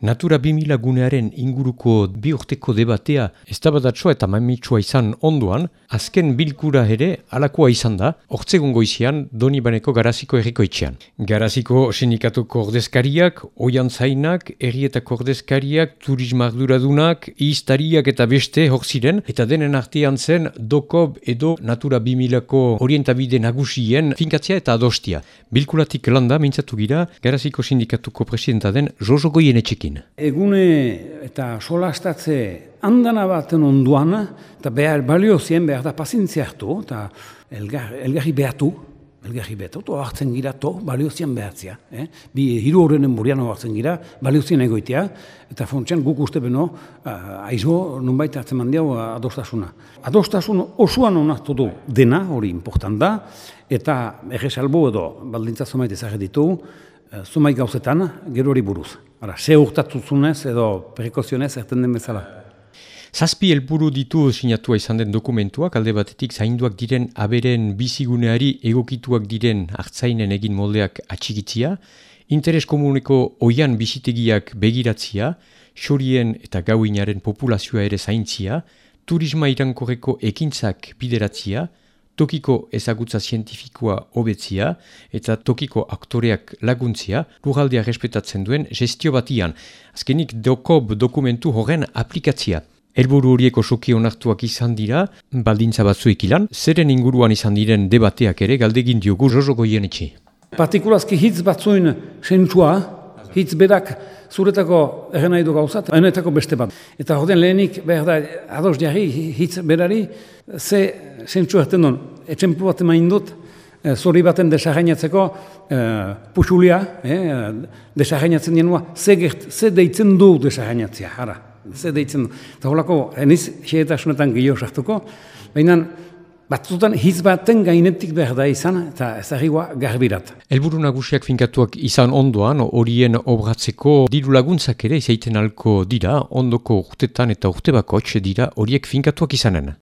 Natura 2000 gunearen inguruko bi urteko debatea eztabaidatsua eta mamitsua izan onduan, azken bilkura ere alakoa izan da, hortzegun goizian Donibaneko Garaziko errikoitzean. Garaziko sindikatuko ordezkariak, oian zainak, errietako ordezkariak, turisma arduradunak, iztariak eta beste hor ziren, eta denen artean zen dokob edo Natura 2000ko orientabide nagusien finkatzea eta adostia. Bilkuratik landa mintzatu gira Garaziko sindikatuko presidenta den Jojo Goienetxekin. Egune eta solastatze handana baten onduan, eta behar balio zien behar da pazintzia hartu, eta elgar, elgarri behatu, elgarri behatu, to hartzen gira to, balio zien behatzea. Eh? Bi hiru horrenen burian hartzen gira, balio zien egoitea, eta fontzean guk uste beno, uh, aizo nunbait hartzen mandiau adostasuna. Adostasun osoan onartu du dena, hori important da, eta erresalbo edo baldintza zomait ditu, uh, zumait gauzetan, gero hori buruz. Ara, se urtatuzunez edo prekozionez erten den bezala. Zazpi helburu ditu sinatua izan den dokumentuak, alde batetik zainduak diren aberen biziguneari egokituak diren hartzainen egin moldeak atxigitzia, interes komuneko oian bizitegiak begiratzia, xorien eta gauinaren populazioa ere zaintzia, turisma irankorreko ekintzak bideratzia, tokiko ezagutza zientifikoa hobetzia eta tokiko aktoreak laguntzia lurraldea respetatzen duen gestio batian. Azkenik dokob dokumentu horren aplikatzia. Elburu horiek osoki onartuak izan dira, baldintza batzuek ilan, zeren inguruan izan diren debateak ere galdegin diogu Jojo Goienetxe. Partikulazki hitz batzuin sentsua, hitz berak zuretako egen nahi du gauza, enetako beste bat. Eta horren lehenik, behar da, ados jarri, hitz berari, ze zentsu erten duen, etxempu bat emain dut, e, zori baten desagainatzeko, e, puxulia, e, desagainatzen dienua, ze, gert, ze deitzen du desagainatzea, jara, ze deitzen du. Eta horako, eniz, xeetasunetan gehiago sartuko, baina, Batzutan hitz baten gainetik behar da izan eta ezagigua garbirat. Elburu nagusiak finkatuak izan ondoan horien obratzeko diru laguntzak ere izaiten alko dira ondoko urtetan eta urte bakotx dira horiek finkatuak izanen.